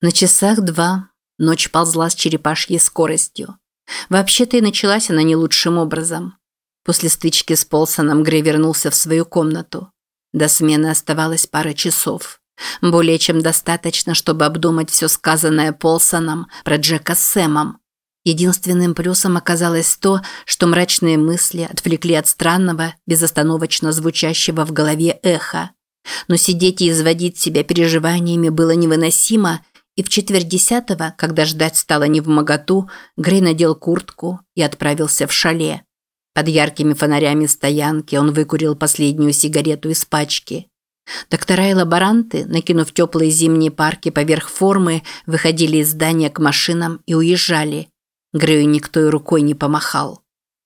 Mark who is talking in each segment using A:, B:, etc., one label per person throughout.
A: На часах два. Ночь ползла с черепашьей скоростью. Вообще-то и началась она не лучшим образом. После стычки с Полсоном Грей вернулся в свою комнату. До смены оставалось пара часов. Более чем достаточно, чтобы обдумать все сказанное Полсоном про Джека с Сэмом. Единственным плюсом оказалось то, что мрачные мысли отвлекли от странного, безостановочно звучащего в голове эха. Но сидеть и изводить себя переживаниями было невыносимо, и в четверть десятого, когда ждать стало невмоготу, Грей надел куртку и отправился в шале. Под яркими фонарями стоянки он выкурил последнюю сигарету из пачки. Доктора и лаборанты, накинув теплые зимние парки поверх формы, выходили из здания к машинам и уезжали. Грею никто и рукой не помахал.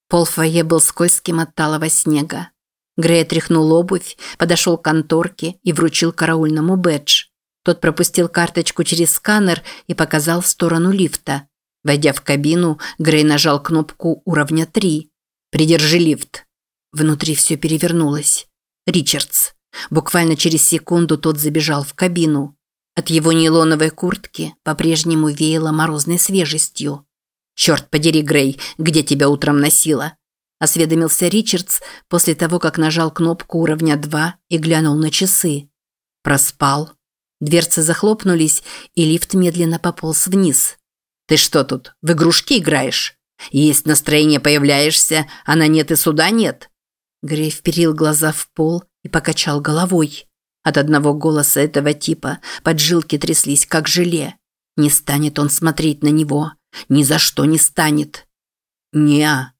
A: Пол фойе был скользким от талого снега. Грей отряхнул обувь, подошел к конторке и вручил караульному бэдж. Тот пропустил карточку через сканер и показал в сторону лифта. Войдя в кабину, Грей нажал кнопку уровня 3. «Придержи лифт». Внутри все перевернулось. Ричардс. Буквально через секунду тот забежал в кабину. От его нейлоновой куртки по-прежнему веяло морозной свежестью. «Черт подери, Грей, где тебя утром носило?» Осведомился Ричардс после того, как нажал кнопку уровня 2 и глянул на часы. Проспал. Дверцы захлопнулись, и лифт медленно пополз вниз. «Ты что тут, в игрушки играешь? Есть настроение появляешься, а на нет и суда нет?» Грей вперил глаза в пол и покачал головой. От одного голоса этого типа поджилки тряслись, как желе. Не станет он смотреть на него. Ни за что не станет. «Не-а.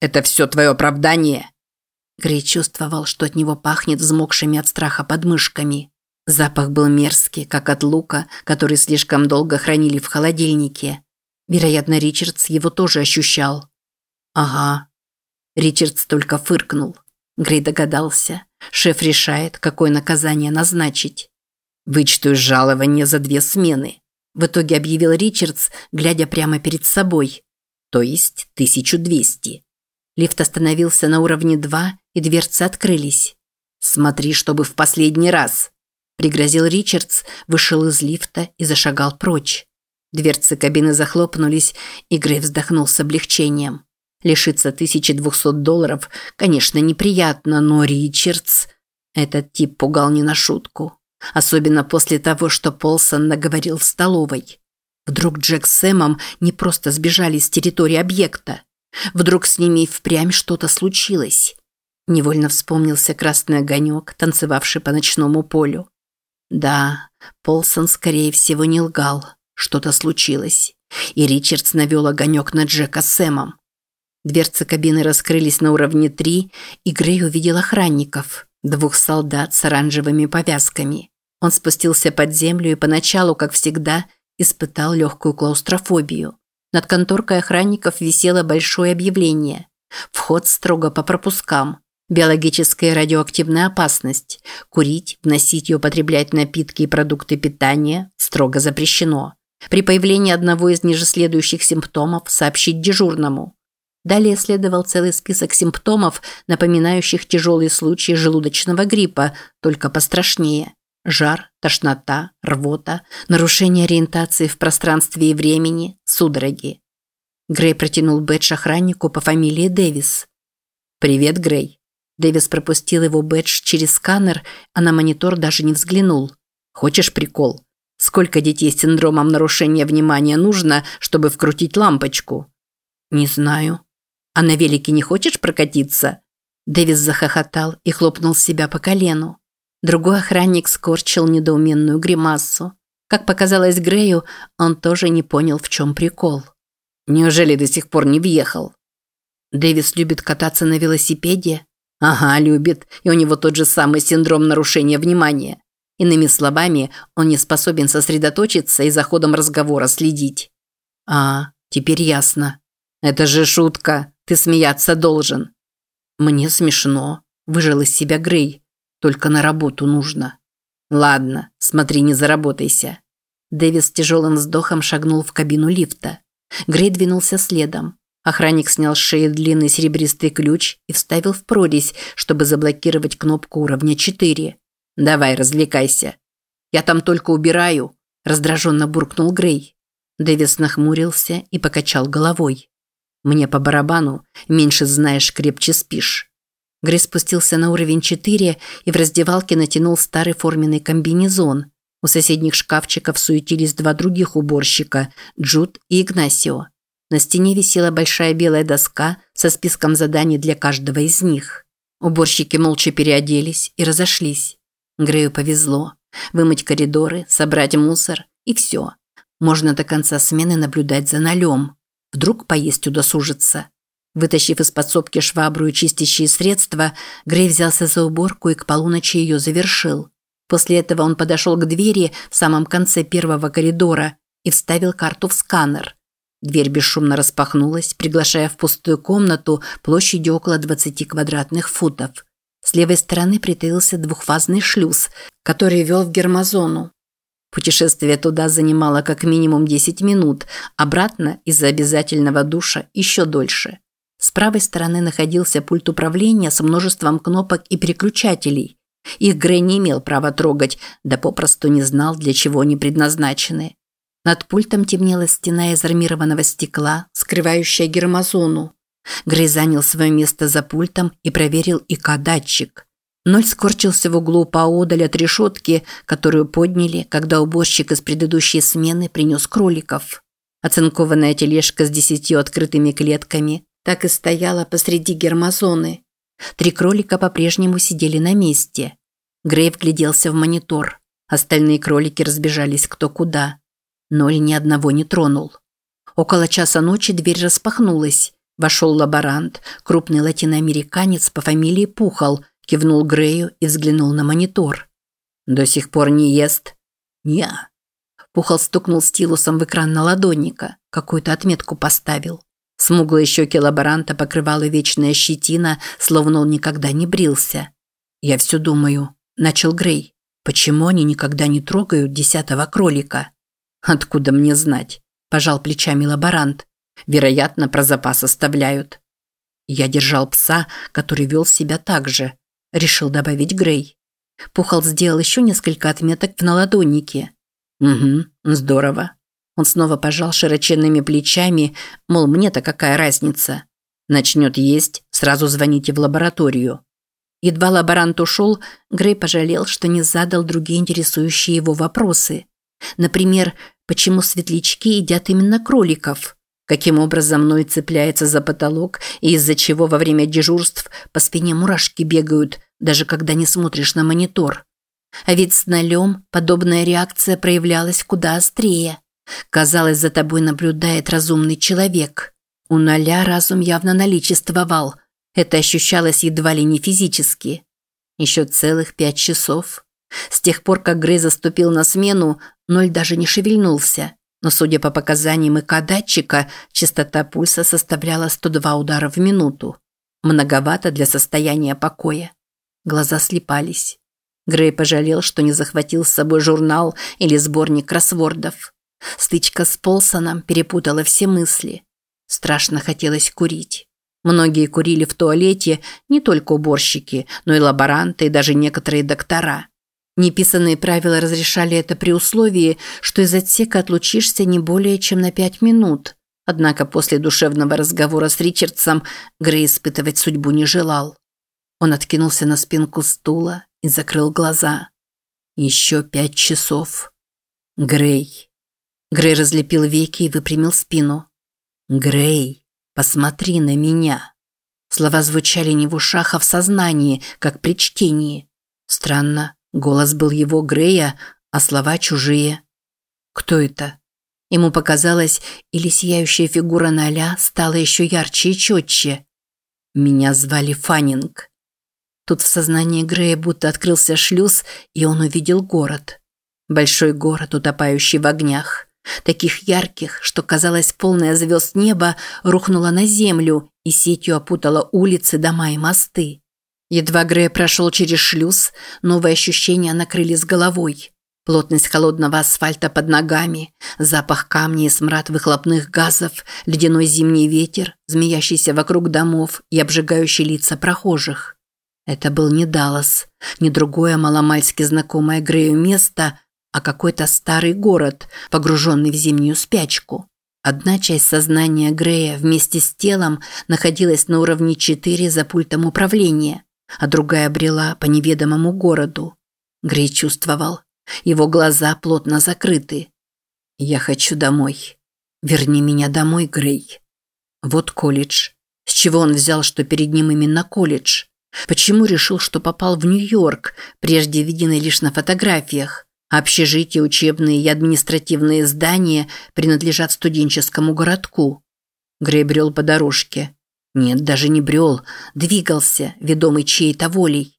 A: Это все твое оправдание?» Грей чувствовал, что от него пахнет взмокшими от страха подмышками. Запах был мерзкий, как от лука, который слишком долго хранили в холодильнике. Вероятно, Ричардс его тоже ощущал. «Ага». Ричардс только фыркнул. Грей догадался. Шеф решает, какое наказание назначить. «Вычту из жалования за две смены», – в итоге объявил Ричардс, глядя прямо перед собой. «То есть 1200». Лифт остановился на уровне 2, и дверцы открылись. «Смотри, чтобы в последний раз», – пригрозил Ричардс, вышел из лифта и зашагал прочь. Дверцы кабины захлопнулись, и Грей вздохнул с облегчением. Лишиться 1200 долларов, конечно, неприятно, но Ричардс... Этот тип пугал не на шутку. Особенно после того, что Полсон наговорил в столовой. Вдруг Джек с Сэмом не просто сбежали с территории объекта. Вдруг с ними впрямь что-то случилось. Невольно вспомнился красный огонек, танцевавший по ночному полю. Да, Полсон, скорее всего, не лгал. Что-то случилось. И Ричардс навел огонек на Джека с Сэмом. Дверцы кабины раскрылись на уровне 3, и Грей увидел охранников, двух солдат с оранжевыми повязками. Он спустился под землю и поначалу, как всегда, испытал легкую клаустрофобию. Над конторкой охранников висело большое объявление. Вход строго по пропускам. Биологическая радиоактивная опасность. Курить, вносить и употреблять напитки и продукты питания строго запрещено. При появлении одного из ниже следующих симптомов сообщить дежурному. Далее следовал целый список симптомов, напоминающих тяжелые случаи желудочного гриппа, только пострашнее. Жар, тошнота, рвота, нарушение ориентации в пространстве и времени, судороги. Грей протянул бэдж охраннику по фамилии Дэвис. «Привет, Грей». Дэвис пропустил его бэдж через сканер, а на монитор даже не взглянул. «Хочешь прикол? Сколько детей с синдромом нарушения внимания нужно, чтобы вкрутить лампочку?» «Не знаю», «А на велике не хочешь прокатиться?» Дэвис захохотал и хлопнул себя по колену. Другой охранник скорчил недоуменную гримасу. Как показалось Грею, он тоже не понял, в чем прикол. «Неужели до сих пор не въехал?» «Дэвис любит кататься на велосипеде?» «Ага, любит, и у него тот же самый синдром нарушения внимания. Иными словами, он не способен сосредоточиться и за ходом разговора следить». «А, теперь ясно. Это же шутка. Ты смеяться должен». «Мне смешно», – выжил из себя Грей. «Только на работу нужно». «Ладно, смотри, не заработайся». Дэвис с тяжелым вздохом шагнул в кабину лифта. Грей двинулся следом. Охранник снял с шеи длинный серебристый ключ и вставил в прорезь, чтобы заблокировать кнопку уровня 4. «Давай, развлекайся». «Я там только убираю». раздраженно буркнул Грей. Дэвис нахмурился и покачал головой. Мне по барабану, меньше знаешь, крепче спишь. Грей спустился на уровень 4 и в раздевалке натянул старый форменный комбинезон. У соседних шкафчиков суетились два других уборщика – Джуд и Игнасио. На стене висела большая белая доска со списком заданий для каждого из них. Уборщики молча переоделись и разошлись. Грею повезло. Вымыть коридоры, собрать мусор и все. Можно до конца смены наблюдать за налем. Вдруг поесть удосужится. Вытащив из подсобки швабру и чистящие средства, Грей взялся за уборку и к полуночи ее завершил. После этого он подошел к двери в самом конце первого коридора и вставил карту в сканер – Дверь бесшумно распахнулась, приглашая в пустую комнату площадью около 20 квадратных футов. С левой стороны притаился двухфазный шлюз, который вел в гермозону. Путешествие туда занимало как минимум 10 минут, обратно из-за обязательного душа еще дольше. С правой стороны находился пульт управления с множеством кнопок и переключателей. Их Грей не имел права трогать, да попросту не знал, для чего они предназначены. Над пультом темнела стена из армированного стекла, скрывающая гермозону. Грей занял свое место за пультом и проверил ИК-датчик. Ноль скорчился в углу поодаль от решетки, которую подняли, когда уборщик из предыдущей смены принес кроликов. Оцинкованная тележка с десятью открытыми клетками так и стояла посреди гермозоны. Три кролика по-прежнему сидели на месте. Грей вгляделся в монитор. Остальные кролики разбежались кто куда. Ноль ни одного не тронул. Около часа ночи дверь распахнулась. Вошел лаборант, крупный латиноамериканец по фамилии Пухал, кивнул Грею и взглянул на монитор. «До сих пор не ест?» «Не». Пухал стукнул стилусом в экран на ладонника, какую-то отметку поставил. Смуглые щеки лаборанта покрывала вечная щетина, словно он никогда не брился. «Я все думаю», – начал Грей. «Почему они никогда не трогают десятого кролика?» Откуда мне знать? Пожал плечами лаборант. Вероятно, про запас оставляют. Я держал пса, который вел себя так же. Решил добавить Грей. Пухал сделал еще несколько отметок в наладоннике. Угу, здорово. Он снова пожал широченными плечами, мол, мне-то какая разница. Начнет есть, сразу звоните в лабораторию. Едва лаборант ушел, Грей пожалел, что не задал другие интересующие его вопросы. Например, почему светлячки едят именно кроликов? Каким образом Ной цепляется за потолок и из-за чего во время дежурств по спине мурашки бегают, даже когда не смотришь на монитор? А ведь с Нолем подобная реакция проявлялась куда острее. Казалось, за тобой наблюдает разумный человек. У Ноля разум явно наличествовал. Это ощущалось едва ли не физически. Еще целых пять часов. С тех пор, как Грей заступил на смену, Ноль даже не шевельнулся. Но, судя по показаниям ИК-датчика, частота пульса составляла 102 удара в минуту. Многовато для состояния покоя. Глаза слепались. Грей пожалел, что не захватил с собой журнал или сборник кроссвордов. Стычка с Полсоном перепутала все мысли. Страшно хотелось курить. Многие курили в туалете, не только уборщики, но и лаборанты и даже некоторые доктора. Неписанные правила разрешали это при условии, что из отсека отлучишься не более чем на пять минут. Однако после душевного разговора с Ричардсом Грей испытывать судьбу не желал. Он откинулся на спинку стула и закрыл глаза. Еще пять часов. Грей. Грей разлепил веки и выпрямил спину. Грей, посмотри на меня. Слова звучали не в ушах, а в сознании, как при чтении. Странно. Голос был его Грея, а слова чужие. Кто это? Ему показалось, или сияющая фигура Ноля стала еще ярче и четче. Меня звали Фаннинг. Тут в сознании Грея будто открылся шлюз, и он увидел город. Большой город, утопающий в огнях. Таких ярких, что, казалось, полное звезд небо рухнуло на землю и сетью опутало улицы, дома и мосты. Едва Грея прошел через шлюз, новые ощущения накрыли с головой. Плотность холодного асфальта под ногами, запах камней и смрад выхлопных газов, ледяной зимний ветер, змеящийся вокруг домов и обжигающий лица прохожих. Это был не Даллас, не другое маломальски знакомое Грею место, а какой-то старый город, погруженный в зимнюю спячку. Одна часть сознания Грея вместе с телом находилась на уровне 4 за пультом управления, а другая брела по неведомому городу. Грей чувствовал. Его глаза плотно закрыты. «Я хочу домой. Верни меня домой, Грей». Вот колледж. С чего он взял, что перед ним именно колледж? Почему решил, что попал в Нью-Йорк, прежде виденный лишь на фотографиях? Общежития, учебные и административные здания принадлежат студенческому городку. Грей брел по дорожке. Нет, даже не брел, двигался, ведомый чьей-то волей.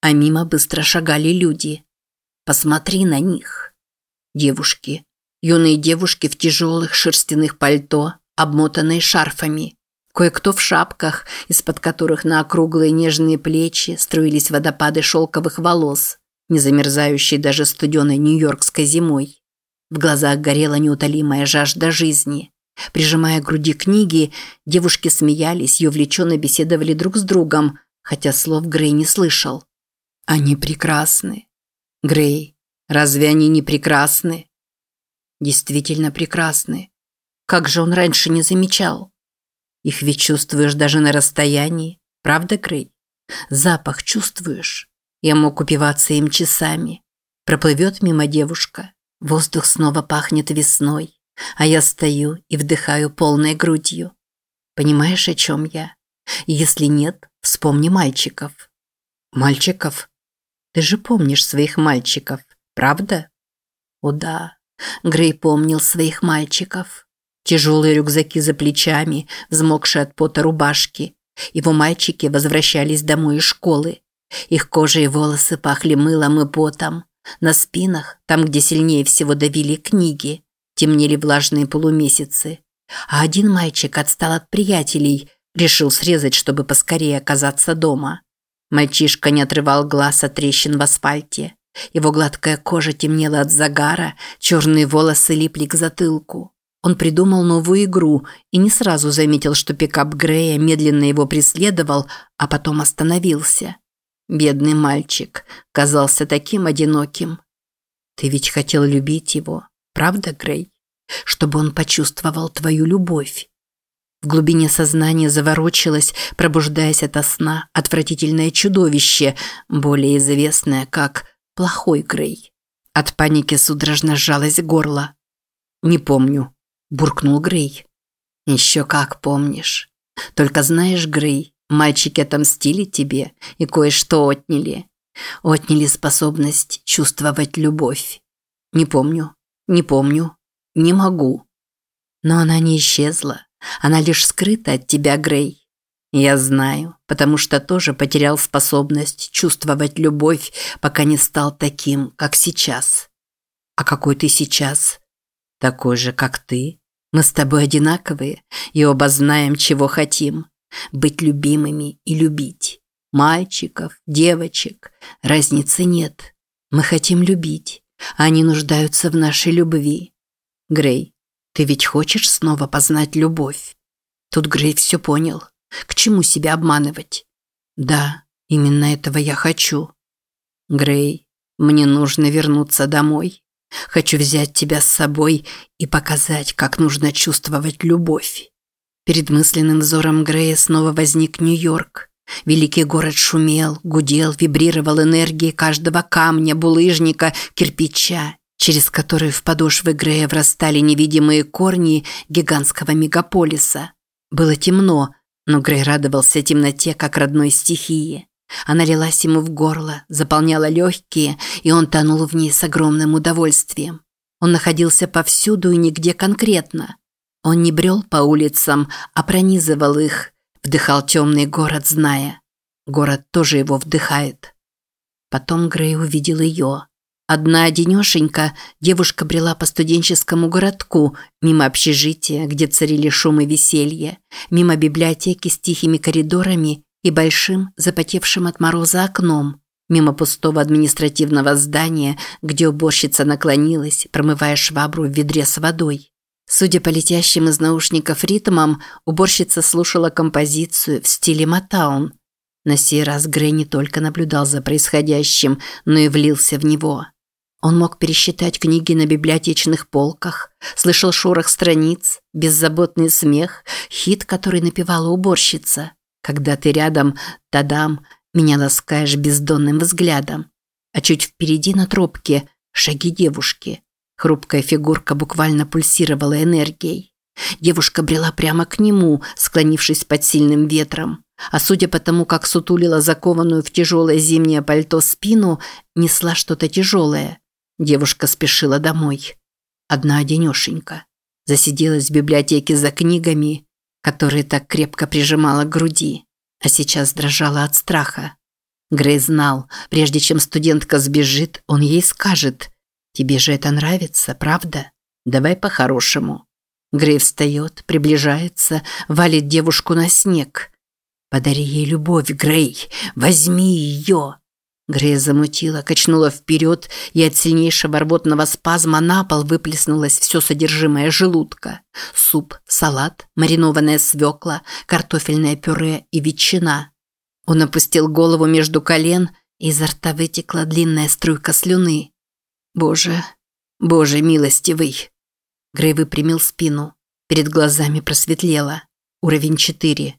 A: А мимо быстро шагали люди. Посмотри на них. Девушки. Юные девушки в тяжелых шерстяных пальто, обмотанные шарфами. Кое-кто в шапках, из-под которых на округлые нежные плечи струились водопады шелковых волос, не замерзающие даже студеной нью-йоркской зимой. В глазах горела неутолимая жажда жизни. Прижимая к груди книги, девушки смеялись и увлеченно беседовали друг с другом, хотя слов Грей не слышал. «Они прекрасны. Грей, разве они не прекрасны?» «Действительно прекрасны. Как же он раньше не замечал?» Их ведь чувствуешь даже на расстоянии, правда, Крей? Запах чувствуешь? Я мог упиваться им часами. Проплывет мимо девушка, воздух снова пахнет весной, а я стою и вдыхаю полной грудью. Понимаешь, о чем я? Если нет, вспомни мальчиков. Мальчиков? Ты же помнишь своих мальчиков, правда? О да, Грей помнил своих мальчиков. Тяжелые рюкзаки за плечами, взмокшие от пота рубашки. Его мальчики возвращались домой из школы. Их кожа и волосы пахли мылом и потом. На спинах, там, где сильнее всего давили книги, темнели влажные полумесяцы. А один мальчик отстал от приятелей, решил срезать, чтобы поскорее оказаться дома. Мальчишка не отрывал глаз от трещин в асфальте. Его гладкая кожа темнела от загара, черные волосы липли к затылку. Он придумал новую игру и не сразу заметил, что пикап Грея медленно его преследовал, а потом остановился. Бедный мальчик казался таким одиноким. Ты ведь хотел любить его, правда, Грей? Чтобы он почувствовал твою любовь. В глубине сознания заворочилось, пробуждаясь ото сна, отвратительное чудовище, более известное как «плохой Грей». От паники судорожно сжалось горло. «Не помню», буркнул Грей. Еще как помнишь. Только знаешь, Грей, мальчики отомстили тебе и кое-что отняли. Отняли способность чувствовать любовь. Не помню, не помню, не могу. Но она не исчезла. Она лишь скрыта от тебя, Грей. Я знаю, потому что тоже потерял способность чувствовать любовь, пока не стал таким, как сейчас. А какой ты сейчас? Такой же, как ты? Мы с тобой одинаковые и оба знаем, чего хотим. Быть любимыми и любить. Мальчиков, девочек. Разницы нет. Мы хотим любить. Они нуждаются в нашей любви. Грей, ты ведь хочешь снова познать любовь? Тут Грей все понял. К чему себя обманывать? Да, именно этого я хочу. Грей, мне нужно вернуться домой. Хочу взять тебя с собой и показать, как нужно чувствовать любовь. Перед мысленным взором Грея снова возник Нью-Йорк. Великий город шумел, гудел, вибрировал энергией каждого камня, булыжника, кирпича, через которые в подошвы Грея врастали невидимые корни гигантского мегаполиса. Было темно, но Грей радовался темноте, как родной стихии. Она лилась ему в горло, заполняла легкие, и он тонул в ней с огромным удовольствием. Он находился повсюду и нигде конкретно. Он не брел по улицам, а пронизывал их, вдыхал темный город, зная. Город тоже его вдыхает. Потом Грей увидел ее. Одна одинешенька девушка брела по студенческому городку, мимо общежития, где царили шум и веселье, мимо библиотеки с тихими коридорами и большим, запотевшим от мороза окном, мимо пустого административного здания, где уборщица наклонилась, промывая швабру в ведре с водой. Судя по летящим из наушников ритмам, уборщица слушала композицию в стиле Матаун. На сей раз Грей не только наблюдал за происходящим, но и влился в него. Он мог пересчитать книги на библиотечных полках, слышал шорох страниц, беззаботный смех, хит, который напевала уборщица. Когда ты рядом, тадам, меня ласкаешь бездонным взглядом. А чуть впереди на тропке шаги девушки. Хрупкая фигурка буквально пульсировала энергией. Девушка брела прямо к нему, склонившись под сильным ветром. А судя по тому, как сутулила закованную в тяжелое зимнее пальто спину, несла что-то тяжелое. Девушка спешила домой. Одна одинешенька. Засиделась в библиотеке за книгами, которые так крепко прижимала к груди, а сейчас дрожала от страха. Грей знал, прежде чем студентка сбежит, он ей скажет «Тебе же это нравится, правда? Давай по-хорошему». Грей встает, приближается, валит девушку на снег. «Подари ей любовь, Грей! Возьми ее!» Грея замутила, качнула вперед, и от сильнейшего рвотного спазма на пол выплеснулось все содержимое желудка. Суп, салат, маринованная свекла, картофельное пюре и ветчина. Он опустил голову между колен, и изо рта вытекла длинная струйка слюны. «Боже, боже милостивый!» Грей выпрямил спину. Перед глазами просветлело. Уровень четыре.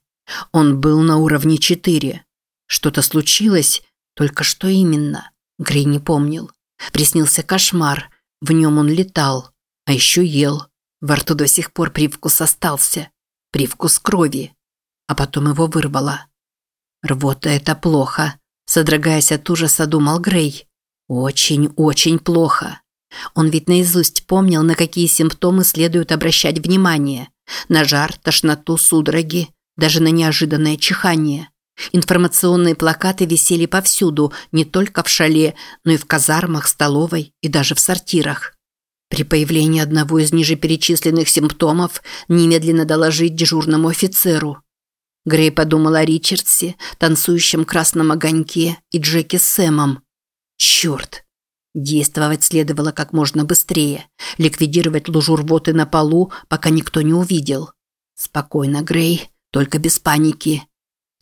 A: Он был на уровне четыре. Что-то случилось, только что именно? Грей не помнил. Приснился кошмар. В нем он летал. А еще ел. Во рту до сих пор привкус остался. Привкус крови. А потом его вырвало. Рвота – это плохо. Содрогаясь от ужаса, думал Грей. Очень-очень плохо. Он ведь наизусть помнил, на какие симптомы следует обращать внимание. На жар, тошноту, судороги, даже на неожиданное чихание. Информационные плакаты висели повсюду, не только в шале, но и в казармах, столовой и даже в сортирах. При появлении одного из ниже перечисленных симптомов немедленно доложить дежурному офицеру. Грей подумал о Ричардсе, танцующем красном огоньке и Джеки с Сэмом. Черт! Действовать следовало как можно быстрее, ликвидировать лужу рвоты на полу, пока никто не увидел. Спокойно, Грей, только без паники.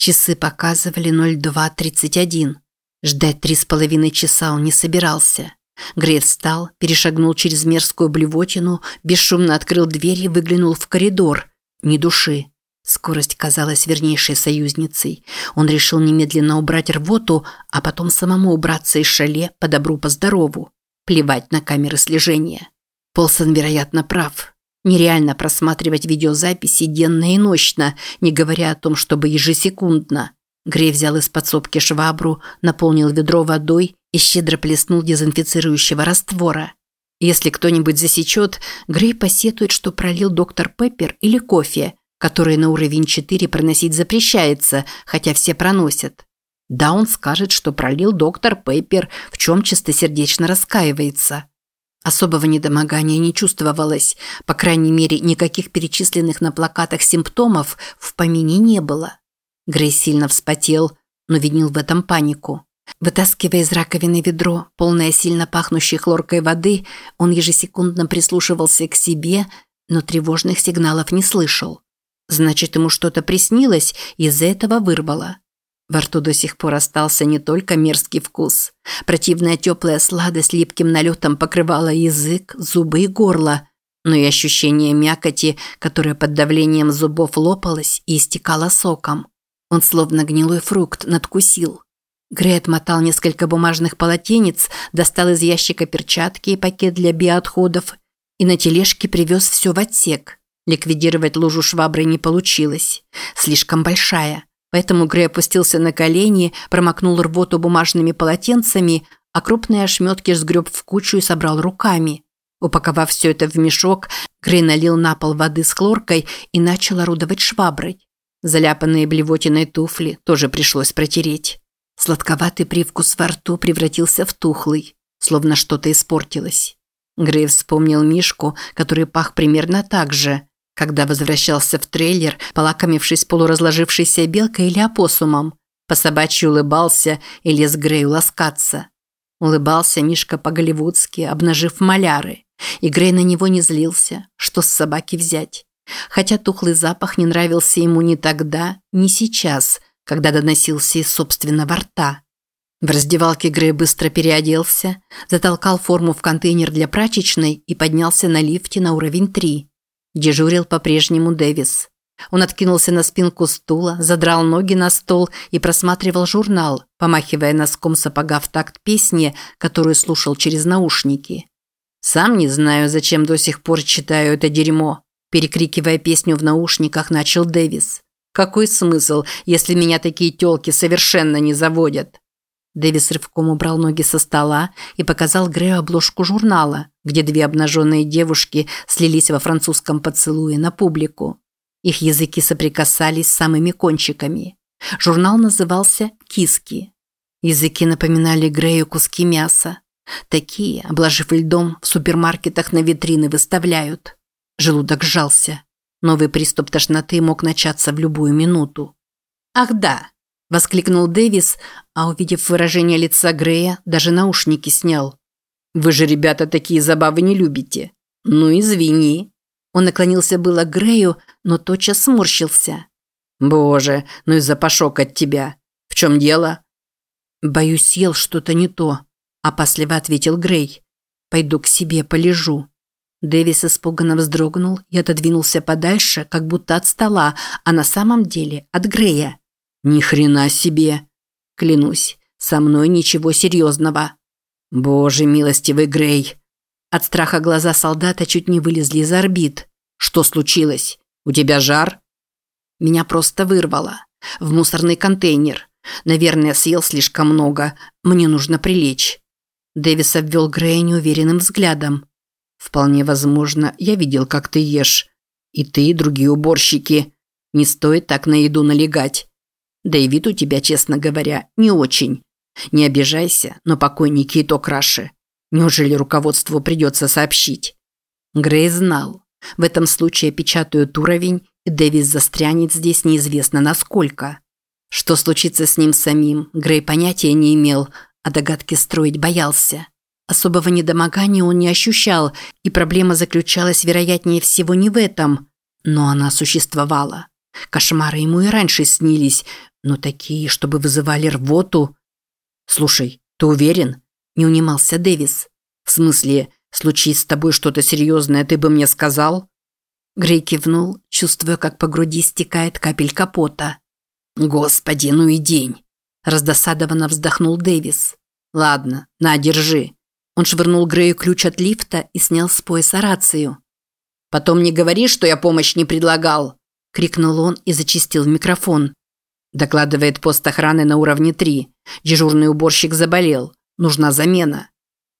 A: Часы показывали 02.31. Ждать три с половиной часа он не собирался. Грей встал, перешагнул через мерзкую блевотину, бесшумно открыл дверь и выглянул в коридор. Ни души. Скорость казалась вернейшей союзницей. Он решил немедленно убрать рвоту, а потом самому убраться из шале по добру по здорову. Плевать на камеры слежения. Полсон, вероятно, прав. Нереально просматривать видеозаписи денно и ночно, не говоря о том, чтобы ежесекундно. Грей взял из подсобки швабру, наполнил ведро водой и щедро плеснул дезинфицирующего раствора. Если кто-нибудь засечет, Грей посетует, что пролил доктор Пеппер или кофе, который на уровень 4 проносить запрещается, хотя все проносят. Да, он скажет, что пролил доктор Пеппер, в чем чистосердечно раскаивается. Особого недомогания не чувствовалось, по крайней мере, никаких перечисленных на плакатах симптомов в помине не было. Грей сильно вспотел, но винил в этом панику. Вытаскивая из раковины ведро, полное сильно пахнущей хлоркой воды, он ежесекундно прислушивался к себе, но тревожных сигналов не слышал. Значит, ему что-то приснилось, и из-за этого вырвало. Во рту до сих пор остался не только мерзкий вкус. Противная теплая сладость липким налетом покрывала язык, зубы и горло, но и ощущение мякоти, которое под давлением зубов лопалось и истекало соком. Он словно гнилой фрукт надкусил. Грей отмотал несколько бумажных полотенец, достал из ящика перчатки и пакет для биоотходов и на тележке привез все в отсек. Ликвидировать лужу шваброй не получилось. Слишком большая – Поэтому Грей опустился на колени, промокнул рвоту бумажными полотенцами, а крупные ошметки сгреб в кучу и собрал руками. Упаковав все это в мешок, Грей налил на пол воды с хлоркой и начал орудовать шваброй. Заляпанные блевотиной туфли тоже пришлось протереть. Сладковатый привкус во рту превратился в тухлый, словно что-то испортилось. Грей вспомнил Мишку, который пах примерно так же – когда возвращался в трейлер, полакомившись полуразложившейся белкой или опоссумом, по собачьи улыбался и лез Грею ласкаться. Улыбался Мишка по-голливудски, обнажив маляры. И Грей на него не злился, что с собаки взять. Хотя тухлый запах не нравился ему ни тогда, ни сейчас, когда доносился из собственного рта. В раздевалке Грей быстро переоделся, затолкал форму в контейнер для прачечной и поднялся на лифте на уровень 3. Дежурил по-прежнему Дэвис. Он откинулся на спинку стула, задрал ноги на стол и просматривал журнал, помахивая носком сапога в такт песни, которую слушал через наушники. «Сам не знаю, зачем до сих пор читаю это дерьмо», перекрикивая песню в наушниках, начал Дэвис. «Какой смысл, если меня такие тёлки совершенно не заводят?» Дэвис рывком убрал ноги со стола и показал Грею обложку журнала, где две обнаженные девушки слились во французском поцелуе на публику. Их языки соприкасались самыми кончиками. Журнал назывался «Киски». Языки напоминали Грею куски мяса. Такие, обложив льдом, в супермаркетах на витрины выставляют. Желудок сжался. Новый приступ тошноты мог начаться в любую минуту. «Ах да!» Воскликнул Дэвис, а увидев выражение лица Грея, даже наушники снял. «Вы же, ребята, такие забавы не любите. Ну, извини». Он наклонился было к Грею, но тотчас сморщился. «Боже, ну и запашок от тебя. В чем дело?» «Боюсь, съел что-то не то», – опасливо ответил Грей. «Пойду к себе, полежу». Дэвис испуганно вздрогнул и отодвинулся подальше, как будто от стола, а на самом деле от Грея. Ни хрена себе. Клянусь, со мной ничего серьезного. Боже милостивый Грей. От страха глаза солдата чуть не вылезли из орбит. Что случилось? У тебя жар? Меня просто вырвало. В мусорный контейнер. Наверное, съел слишком много. Мне нужно прилечь. Дэвис обвел Грея неуверенным взглядом. «Вполне возможно, я видел, как ты ешь. И ты, и другие уборщики. Не стоит так на еду налегать. Да и вид у тебя, честно говоря, не очень. Не обижайся, но покойники и то краше. Неужели руководству придется сообщить? Грей знал. В этом случае печатают уровень, и Дэвис застрянет здесь неизвестно насколько. Что случится с ним самим, Грей понятия не имел, а догадки строить боялся. Особого недомогания он не ощущал, и проблема заключалась, вероятнее всего, не в этом. Но она существовала. Кошмары ему и раньше снились, но такие, чтобы вызывали рвоту. Слушай, ты уверен? Не унимался Дэвис. В смысле, случись с тобой что-то серьезное, ты бы мне сказал? Грей кивнул, чувствуя, как по груди стекает капелька пота. Господи, ну и день. Раздосадованно вздохнул Дэвис. Ладно, на, держи. Он швырнул Грею ключ от лифта и снял с пояса рацию. Потом не говори, что я помощь не предлагал, крикнул он и зачистил микрофон. Докладывает пост охраны на уровне 3. Дежурный уборщик заболел. Нужна замена.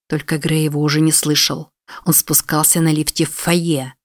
A: Только Грей его уже не слышал. Он спускался на лифте в фойе.